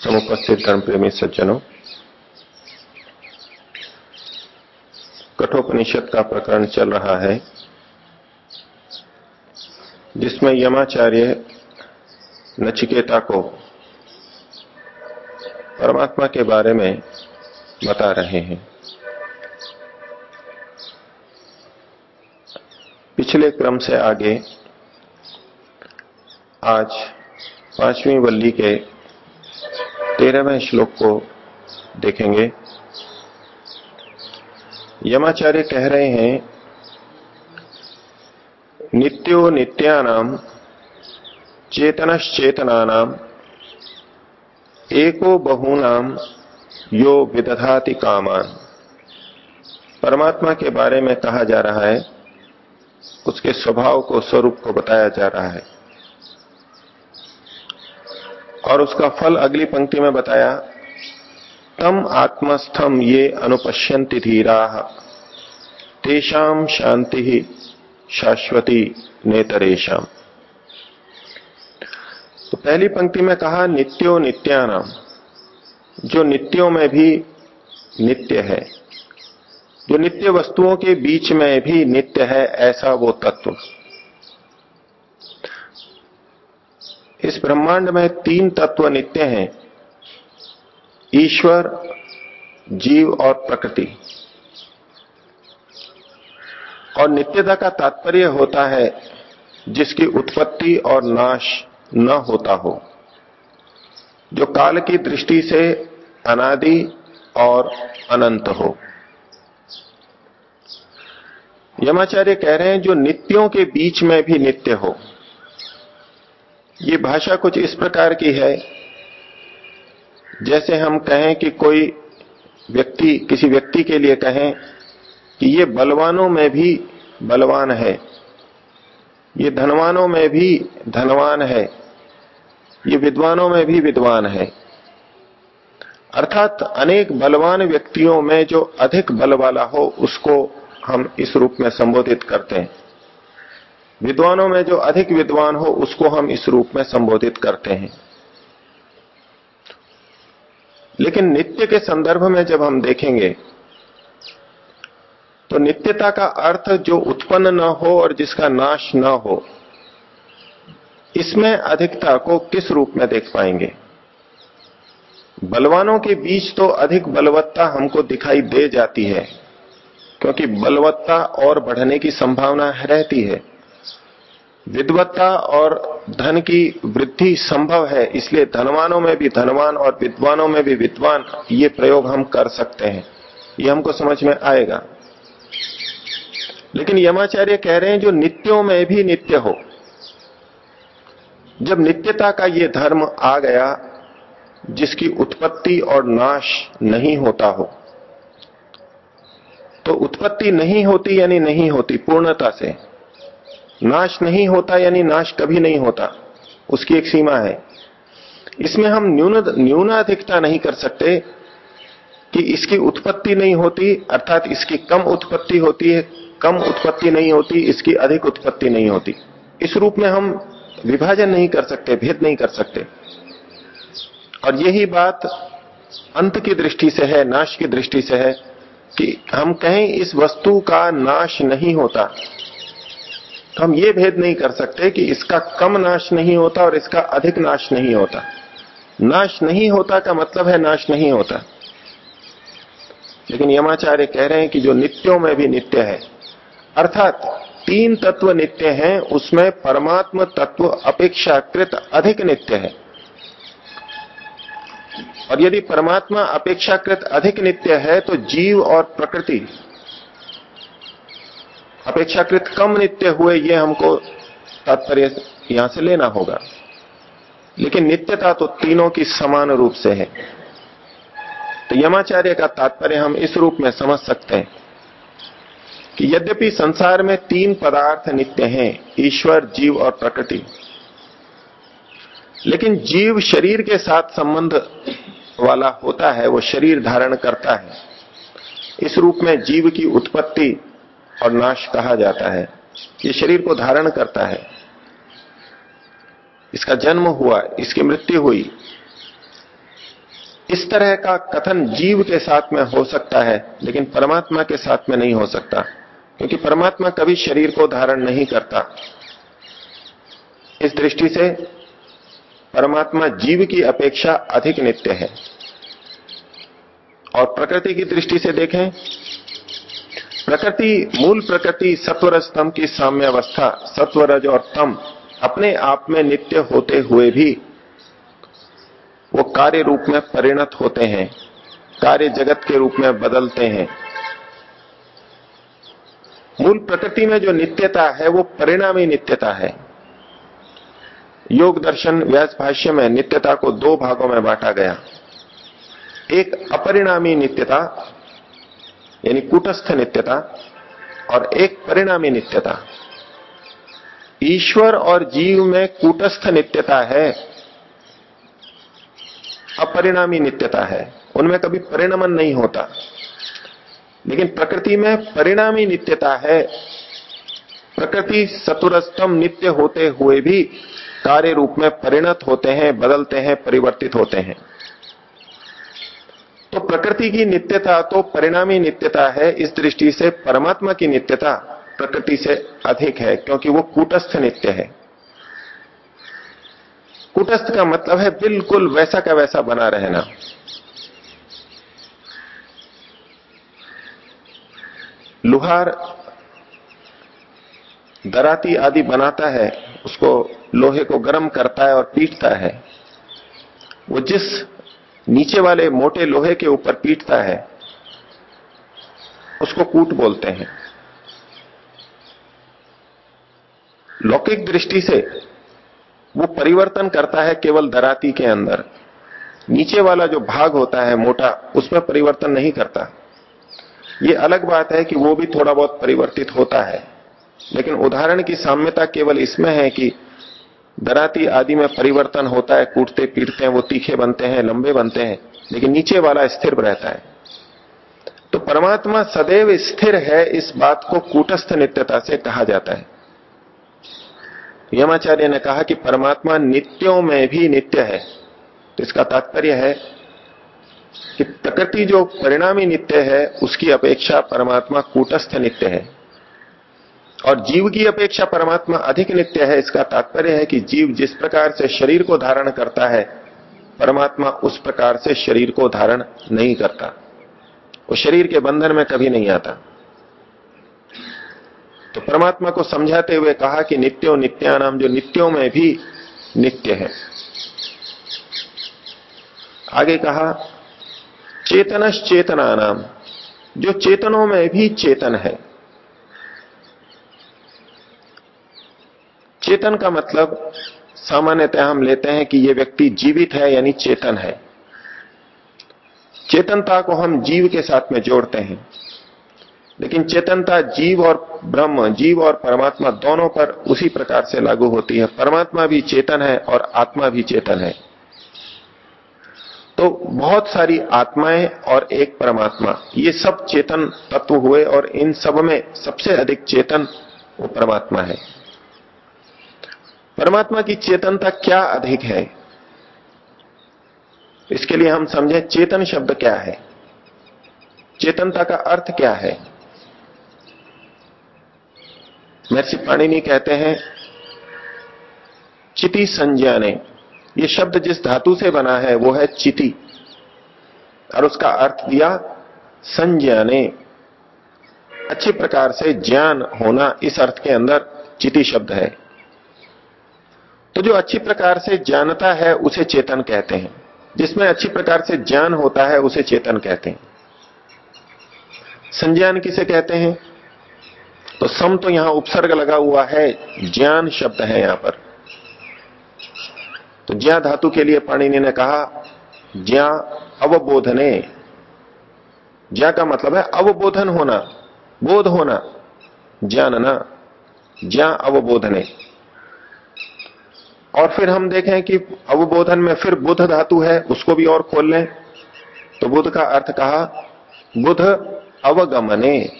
समुपस्थित धर्म प्रेमी सज्जनों कठोपनिषद का प्रकरण चल रहा है जिसमें यमाचार्य नचिकेता को परमात्मा के बारे में बता रहे हैं। पिछले क्रम से आगे, आज पांचवी वल्ली के तेरहवें श्लोक को देखेंगे। यमाचार्य कह रहे हैं, नित्यो नित्यानाम चेतनश्चेतनानाम एको बहुनाम यो विदधाति कामान। परमात्मा के बारे में कहा जा रहा है, उसके स्वभाव को, स्वरूप को बताया जा रहा है। और उसका फल अगली पंक्ति में बताया, तम आत्मस्थम ये अनुपश्यंति धीरा तेषाम शांति ही शाश्वती नेतरेशम तो पहली पंक्ति में कहा, नित्यो नित्यानाम, जो नित्यों में भी नित्य है। जो नित्य वस्तुओं के बीच में भी नित्य है, ऐसा वो तत्व। इस ब्रह्मांड में तीन तत्व नित्य हैं, ईश्वर, जीव और प्रकृति। और नित्यता का तात्पर्य होता है, जिसकी उत्पत्ति और नाश न होता हो। जो काल की दृष्टि से अनादि और अनंत हो। यमाचार्य कह रहे हैं, जो नित्यों के बीच में भी नित्य हो। ये भाषा कुछ इस प्रकार की है, जैसे हम कहें कि कोई व्यक्ति, किसी व्यक्ति के लिए कहें कि ये बलवानों में भी बलवान है, ये धनवानों में भी धनवान है। ये विद्वानों में भी विद्वान है। अर्थात अनेक बलवान व्यक्तियों में जो अधिक बल वाला हो, उसको हम इस रूप में संबोधित करते हैं। विद्वानों में जो अधिक विद्वान हो, उसको हम इस रूप में संबोधित करते हैं। लेकिन नित्य के संदर्भ में जब हम देखेंगे तो नित्यता का अर्थ जो उत्पन्न न हो और जिसका नाश न हो इसमें अधिकता को किस रूप में देख पाएँगे? बलवानों के बीच तो अधिक बलवत्ता हमको दिखाई दे जाती है, क्योंकि बलवत्ता और बढ़ने की संभावना रहती है। विद्वत्ता और धन की वृद्धि संभव है, इसलिए धनवानों में भी धनवान और विद्वानों में भी विद्वान ये प्रयोग हम कर सकते हैं। ये हमको समझ में आएगा। लेकिन यमाचार्य कह रहे हैं, जो नित्यों में भी नित्य हो जब नित्यता का ये धर्म आ गया, जिसकी उत्पत्ति और नाश नहीं होता हो तो उत्पत्ति नहीं होती यानी नहीं होती, पूर्णता से। नाश नहीं होता यानी नाश कभी नहीं होता, उसकी एक सीमा है। इसमें हम न्यून, न्यूनाधिकता नहीं कर सकते कि इसकी उत्पत्ति नहीं होती, अर्थात इसकी कम उत्पत्ति होती है, कम उत्पत्ति नहीं होती, इसकी अधिक उत्पत्ति नहीं होती। इस रूप में हम विभाजन नहीं कर सकते, भेद नहीं कर सकते। और यही बात अंत की दृष्टि से है, नाश की दृष्टि से है, कि हम कहें इस वस्तु का नाश नहीं होता। तो हम ये भेद नहीं कर सकते कि इसका कम नाश नहीं होता और इसका अधिक नाश नहीं होता। नाश नहीं होता का मतलब है नाश नहीं होता। लेकिन यमाचार्य कह रहे हैं कि जो नित्यों में भी नित्य है, अर्थात तीन तत्व नित्य हैं, उसमें परमात्म तत्व अपेक्षाकृत अधिक नित्य है। और यदि परमात्मा अपेक्षाकृत अधिक नित्य है तो जीव और प्रकृति अपेक्षाकृत कम नित्य हुए, ये हमको तात्पर्य यहाँ से लेना होगा। लेकिन नित्यता तो तीनों की समान रूप से है। तो यमाचार्य का तात्पर्य हम इस रूप में समझ सकते हैं। कि यद्यपि संसार में तीन पदार्थ नित्य हैं, ईश्वर, जीव और प्रकृति। लेकिन जीव शरीर के साथ संबंध वाला होता है, वो शरीर धारण करता है। इस रूप में जीव की उत्पत्ति और नाश कहा जाता है। ये शरीर को धारण करता है। इसका जन्म हुआ, इसकी मृत्यु हुई। इस तरह का कथन जीव के साथ में हो सकता है, लेकिन परमात्मा के साथ में नहीं हो सकता। क्योंकि परमात्मा कभी शरीर को धारण नहीं करता। इस दृष्टि से परमात्मा जीव की अपेक्षा अधिक नित्य है। और प्रकृति की दृष्टि से देखें, प्रकृति, मूल प्रकृति सत्वर स्तंभ की साम्य अवस्था सत्वरज और तम अपने आप में नित्य होते हुए भी वो कार्य रूप में परिणत होते हैं, कार्य जगत के रूप में बदलते हैं। मूल प्रकृति में जो नित्यता है, वो परिणामी नित्यता है। योग दर्शन व्यास भाष्य में नित्यता को दो भागों में बांटा गया। एक अपरिणामी नित्यता, यानी कूटस्थ नित्यता, और एक परिणामी नित्यता। ईश्वर और जीव में कूटस्थ नित्यता है, अपरिणामी नित्यता है। उनमें कभी परिणमन नहीं होता। लेकिन प्रकृति में परिणामी नित्यता है। प्रकृति सतुरस्तम नित्य होते हुए भी कार्य रूप में परिणत होते हैं, बदलते हैं, परिवर्तित होते हैं। तो प्रकृति की नित्यता तो परिणामी नित्यता है, इस दृष्टि से परमात्मा की नित्यता प्रकृति से अधिक है, क्योंकि वो कूटस्थ नित्य है। कूटस्थ का मतलब है बिल्कुल वैसा का वैसा बना रहना। लुहार दराती आदि बनाता है, उसको लोहे को गर्म करता है और पीटता है। वो जिस नीचे वाले मोटे लोहे के ऊपर पीटता है, उसको कूट बोलते हैं। लौकिक दृष्टि से वो परिवर्तन करता है केवल दराती के अंदर। नीचे वाला जो भाग होता है मोटा, उसमें परिवर्तन नहीं करता। ये अलग बात है कि वो भी थोड़ा बहुत परिवर्तित होता है। लेकिन उदाहरण की साम्यता केवल इसमें है कि दराती आदि में परिवर्तन होता है, कूटते पीटते हैं, वो तीखे बनते हैं, लंबे बनते हैं, लेकिन नीचे वाला स्थिर रहता है। तो परमात्मा सदैव स्थिर है, इस बात को कूटस्थ नित्यता से कहा जाता है। यमाचार्य ने कहा कि परमात्मा नित्यों में भी नित्य है। तो इसका तात्पर्य है कि प्रकृति जो परिणामी नित्य है, उसकी अपेक्षा परमात्मा कूटस्थ नित्य है। और जीव की अपेक्षा परमात्मा अधिक नित्य है, इसका तात्पर्य है कि जीव जिस प्रकार से शरीर को धारण करता है, परमात्मा उस प्रकार से शरीर को धारण नहीं करता। वो शरीर के बंधन में कभी नहीं आता। तो परमात्मा को समझाते हुए कहा कि नित्यो नित्यानाम, जो नित्यों में भी नित्य है। आगे कहा चेतनश चेतना नाम जो चेतनों में भी चेतन है। चेतन का मतलब सामान्यतः हम लेते हैं कि यह व्यक्ति जीवित है यानी चेतन है। चेतनता को हम जीव के साथ में जोड़ते हैं। लेकिन चेतनता जीव और ब्रह्म, जीव और परमात्मा दोनों पर उसी प्रकार से लागू होती है। परमात्मा भी चेतन है और आत्मा भी चेतन है। तो बहुत सारी आत्माएँ और एक परमात्मा, ये सब चेतन तत्व हुए और इन सब में सबसे अधिक चेतन वो परमात्मा है। परमात्मा की चेतनता क्या अधिक है? इसके लिए हम समझें चेतन शब्द क्या है? चेतनता का अर्थ क्या है? महर्षि पाणिनि कहते हैं, चिति संज्ञाने। ये शब्द जिस धातु से बना है, वो है चिति। और उसका अर्थ दिया संज्ञाने। अच्छी प्रकार से ज्ञान होना इस अर्थ के अंदर चिति शब्द है। तो जो अच्छी प्रकार से जानता है, उसे चेतन कहते हैं। जिसमें अच्छी प्रकार से ज्ञान होता है, उसे चेतन कहते हैं। संज्ञान किसे कहते हैं? तो सम तो यहाँ उपसर्ग लगा हुआ है, ज्ञान शब्द है यहाँ पर। तो ज्ञा धातु के लिए पाणिनि ने कहा, ज्ञा अवबोधने। ज्ञा का मतलब है अवबोधन होना, बोध होना, जानना, ज्ञा अवबोधने। और फिर हम देखें कि अवबोधन में फिर बुध धातु है, उसको भी और खोल लें। तो बुध का अर्थ कहा, बुध अवगमने।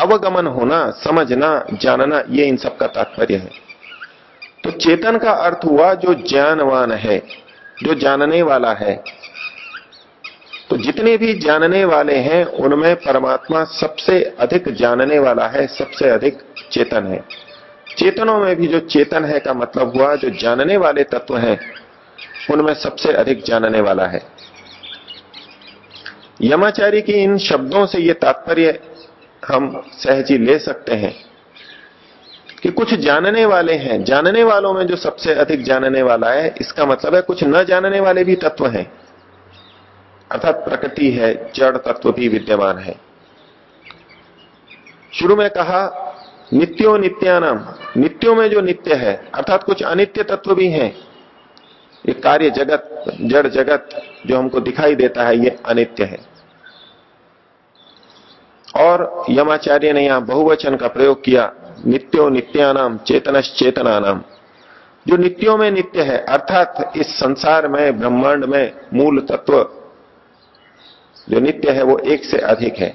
अवगमन होना, समझना, जानना, ये इन सब का तात्पर्य है। तो चेतन का अर्थ हुआ जो ज्ञानवान है, जो जानने वाला है। तो जितने भी जानने वाले हैं, उनमें परमात्मा सबसे अधिक जानने वाला है, सबसे अधिक चेतन है। चेतनों में भी जो चेतन है का मतलब हुआ, जो जानने वाले तत्व हैं, उनमें सबसे अधिक जानने वाला है। यमाचारी की इन शब्दों से ये तात्पर्य हम सहजी ले सकते हैं। कि कुछ जानने वाले हैं। जानने वालों में जो सबसे अधिक जानने वाला है, इसका मतलब है कुछ न जानने वाले भी तत्व हैं। अर्थात प्रकृति है, जड़ तत्व भी विद्यमान है। शुरू में कहा, नित्यो नित्यानाम। नित्यों में जो नित्य है, अर्थात कुछ अनित्य तत्व भी हैं। ये कार्य जगत, जड़ जगत जो हमको दिखाई देता है, ये अनित्य है। और यमाचार्य ने यहाँ बहुवचन का प्रयोग किया। नित्यो नित्यानाम चेतनश चेतनानाम जो नित्यों में नित्य है, अर्थात इस संसार में, ब्रह्मांड में मूल तत्व, जो नित्य है, वो एक से अधिक है।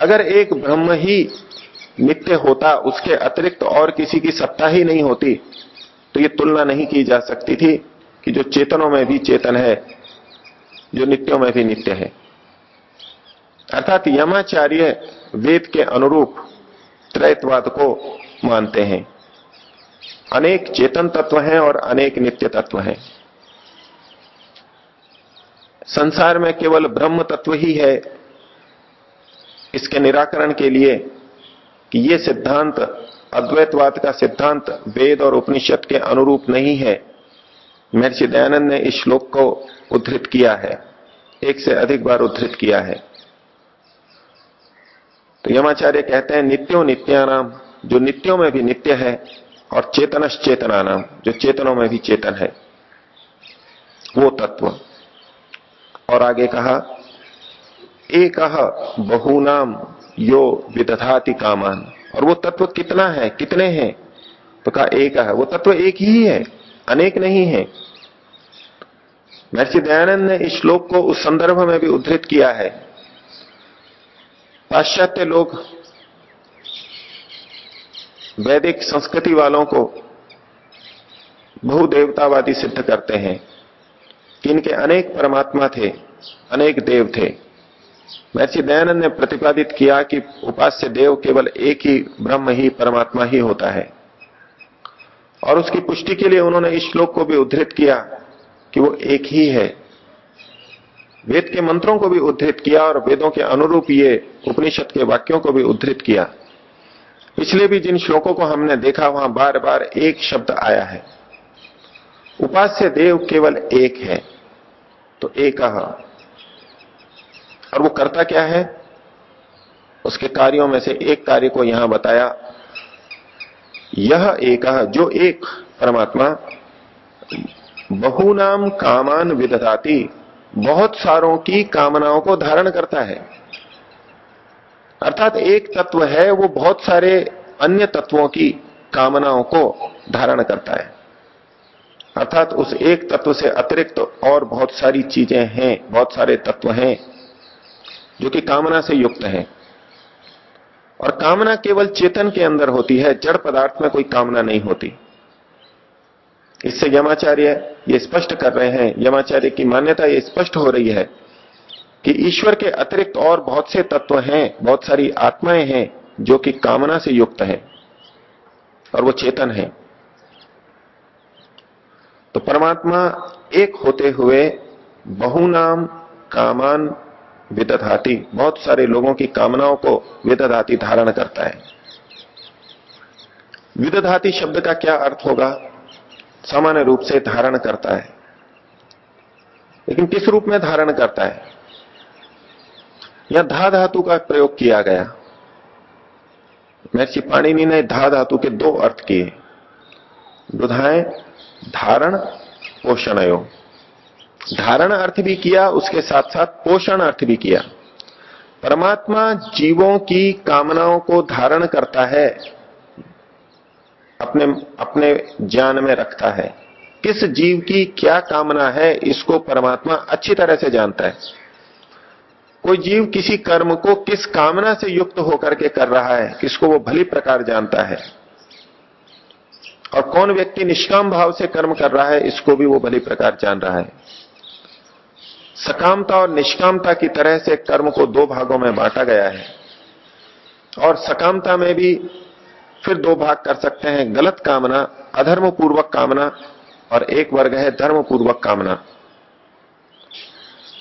अगर एक ब्रह्म ही नित्य होता, उसके अतिरिक्त और किसी की सत्ता ही नहीं होती तो ये तुलना नहीं की जा सकती थी कि जो चेतनों में भी चेतन है, जो नित्यों में भी नित्य है। अर्थात यमाचार्य वेद के अनुरूप त्रैतवाद को मानते हैं। अनेक चेतन तत्व हैं और अनेक नित्य तत्व हैं। संसार में केवल ब्रह्म तत्व ही है इसके निराकरण के लिए कि ये सिद्धांत, अद्वैतवाद का सिद्धांत वेद और उपनिषद के अनुरूप नहीं है। महर्षि दयानंद ने इस श्लोक को उद्धृत किया है, एक से अधिक बार उद्धृत किया है। तो यमाचार्य कहते हैं, नित्यो नित्यानाम जो नित्यों में भी नित्य है, और चेतनश चेतना नाम जो चेतनों में भी चेतन है। वो तत्व। और आगे कहा, एक बहुनाम यो विदधाति कामान और वो तत्व कितना है, कितने हैं? तो कहा, एक है वो तत्व एक ही है, अनेक नहीं है। महर्षि दयानंद ने इस श्लोक को उस संदर्भ में भी उद्धृत किया है। पाश्चात्य लोग वैदिक संस्कृति वालों को बहुदेवतावादी सिद्ध करते हैं। कि इनके अनेक परमात्मा थे, अनेक देव थे। महर्षि दयानंद ने प्रतिपादित किया कि उपास्य देव केवल एक ही ब्रह्म ही परमात्मा ही होता है। और उसकी पुष्टि के लिए उन्होंने इस श्लोक को भी उद्धृत किया कि वो एक ही है। वेद के मंत्रों को भी उद्धृत किया और वेदों के अनुरूप ये उपनिषद के वाक्यों को भी उद्धृत किया। पिछले भी जिन श्लोकों को हमने देखा, वहाँ बार बार एक शब्द आया है। उपास्य देव केवल एक है तो एक और वो करता क्या है? उसके कार्यों में से एक कार्य को यहाँ बताया। यह एक जो एक परमात्मा, बहुनाम कामान विदधाती। बहुत सारों की कामनाओं को धारण करता है। अर्थात एक तत्व है, वो बहुत सारे अन्य तत्वों की कामनाओं को धारण करता है। अर्थात उस एक तत्व से अतिरिक्त तो और बहुत सारी चीज़ें हैं, बहुत सारे तत्व हैं, जो कि कामना से युक्त हैं। और कामना केवल चेतन के अंदर होती है, जड़ पदार्थ में कोई कामना नहीं होती। इससे यमाचार्य ये स्पष्ट कर रहे हैं, यमाचार्य की मान्यता ये स्पष्ट हो रही है कि ईश्वर के अतिरिक्त और बहुत से तत्व हैं, बहुत सारी आत्माएँ हैं, जो कि कामना से युक्त हैं और वो चेतन है। तो परमात्मा एक होते हुए बहुनाम कामान विदधाती, बहुत सारे लोगों की कामनाओं को विदधाती धारण करता है। विदधाती शब्द का क्या अर्थ होगा? सामान्य रूप से धारण करता है। लेकिन किस रूप में धारण करता है? यह धा धातु का प्रयोग किया गया। महर्षि पाणिनि ने धा धातु के दो अर्थ किए। बुधाएँ, धारण, पोषणयो। धारण अर्थ भी किया, उसके साथ साथ पोषण अर्थ भी किया। परमात्मा जीवों की कामनाओं को धारण करता है। अपने अपने ज्ञान में रखता है। किस जीव की क्या कामना है, इसको परमात्मा अच्छी तरह से जानता है। कोई जीव किसी कर्म को किस कामना से युक्त होकर के कर रहा है, किसको वो भली प्रकार जानता है। और कौन व्यक्ति निष्काम भाव से कर्म कर रहा है, इसको भी वो भली प्रकार जान रहा है। सकामता और निष्कामता की तरह से कर्म को दो भागों में बांटा गया है। और सकामता में भी फिर दो भाग कर सकते हैं, गलत कामना अधर्म पूर्वक कामना, और एक वर्ग है धर्म पूर्वक कामना।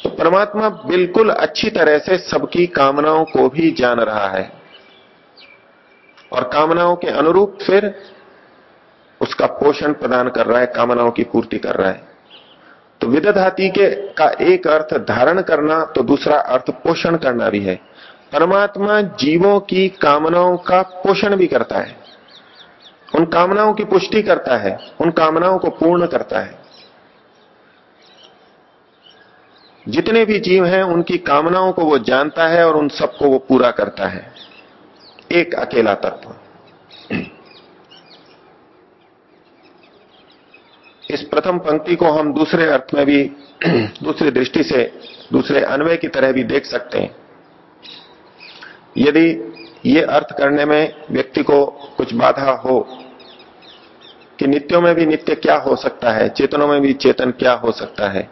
तो परमात्मा बिल्कुल अच्छी तरह से सबकी कामनाओं को भी जान रहा है। और कामनाओं के अनुरूप फिर उसका पोषण प्रदान कर रहा है, कामनाओं की पूर्ति कर रहा है। तो विदधाती के का एक अर्थ धारण करना तो दूसरा अर्थ पोषण करना भी है। परमात्मा जीवों की कामनाओं का पोषण भी करता है। उन कामनाओं की पुष्टि करता है, उन कामनाओं को पूर्ण करता है। जितने भी जीव हैं, उनकी कामनाओं को वो जानता है और उन सबको वो पूरा करता है। एक अकेला तत्व। इस प्रथम पंक्ति को हम दूसरे अर्थ में भी, दूसरी दृष्टि से, दूसरे अन्वय की तरह भी देख सकते हैं। यदि ये अर्थ करने में व्यक्ति को कुछ बाधा हो कि नित्यों में भी नित्य क्या हो सकता है चेतनों में भी चेतन क्या हो सकता है?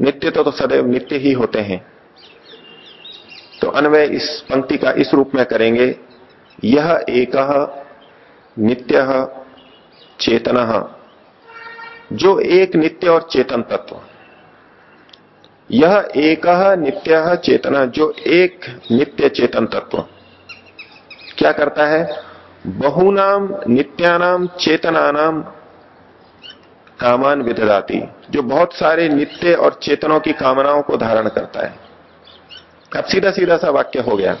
नित्य तो, तो सदैव नित्य ही होते हैं। तो अन्वय इस पंक्ति का इस रूप में करेंगे। यह एक नित्य चेतन जो एक नित्य और चेतन तत्व। यह एक नित्य चेतना, जो एक नित्य चेतन तत्व। क्या करता है? बहुनाम, नित्यानाम, चेतनानाम कामान विददाती, जो बहुत सारे नित्य और चेतनों की कामनाओं को धारण करता है। अब सीधा सीधा सा वाक्य हो गया।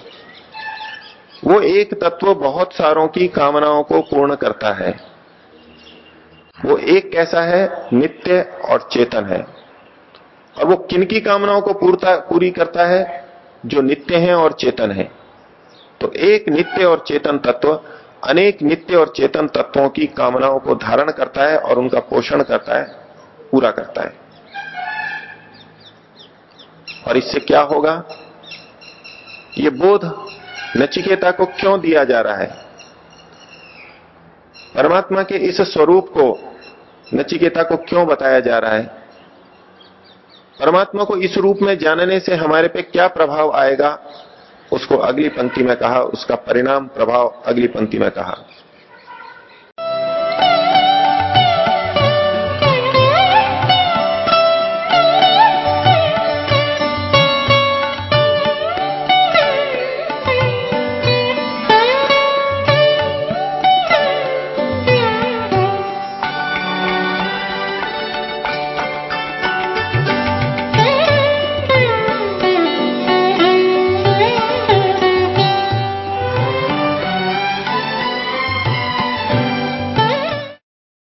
वो एक तत्व बहुत सारों की कामनाओं को पूर्ण करता है। वो एक कैसा है? नित्य और चेतन है। और वो किनकी कामनाओं को पूरता, पूरी करता है? जो नित्य है और चेतन है। तो एक नित्य और चेतन तत्व, अनेक नित्य और चेतन तत्वों की कामनाओं को धारण करता है और उनका पोषण करता है, पूरा करता है। और इससे क्या होगा? ये बोध नचिकेता को क्यों दिया जा रहा है? परमात्मा के इस स्वरूप को नचिकेता को क्यों बताया जा रहा है? परमात्मा को इस रूप में जानने से हमारे पे क्या प्रभाव आएगा? उसको अगली पंक्ति में कहा, उसका परिणाम प्रभाव अगली पंक्ति में कहा।